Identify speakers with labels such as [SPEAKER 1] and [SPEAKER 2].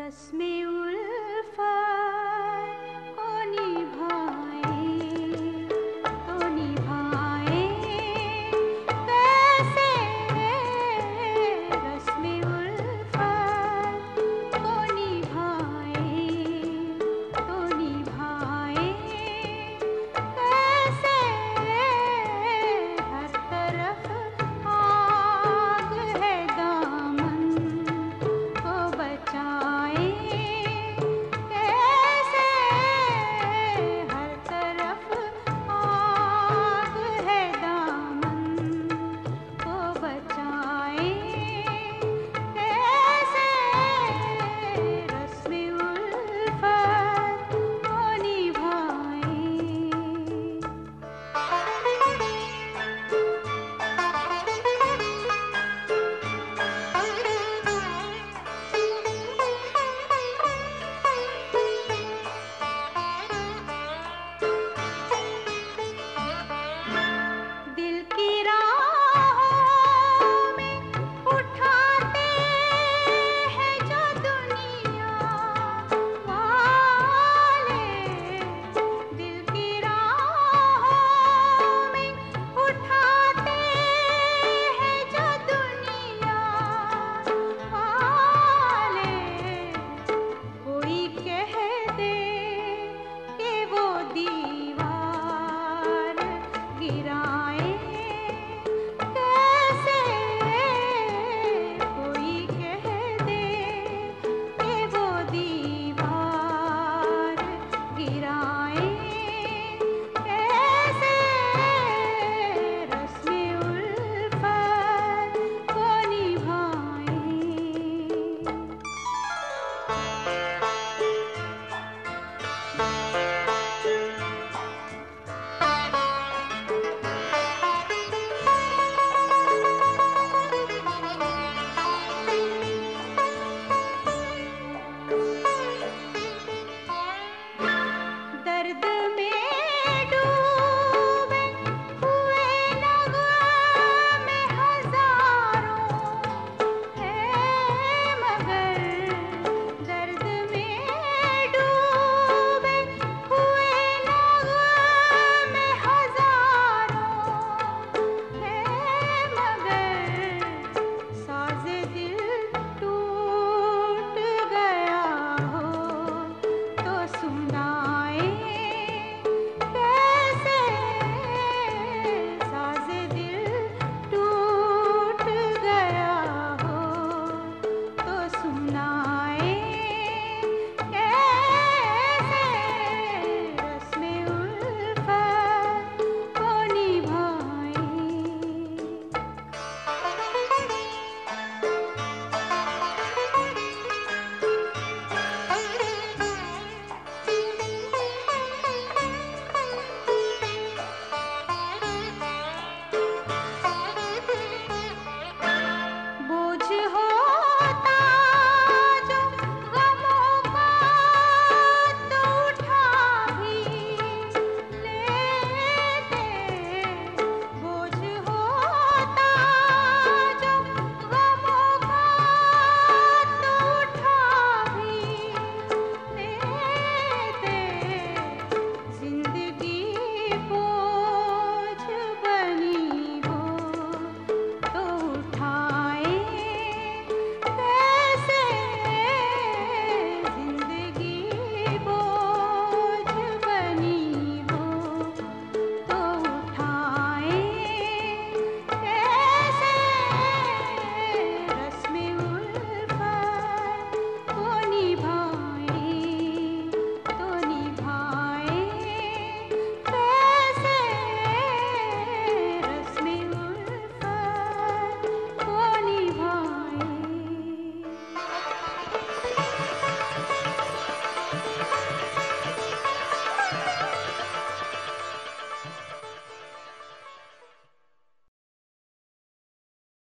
[SPEAKER 1] रस्म उल्फा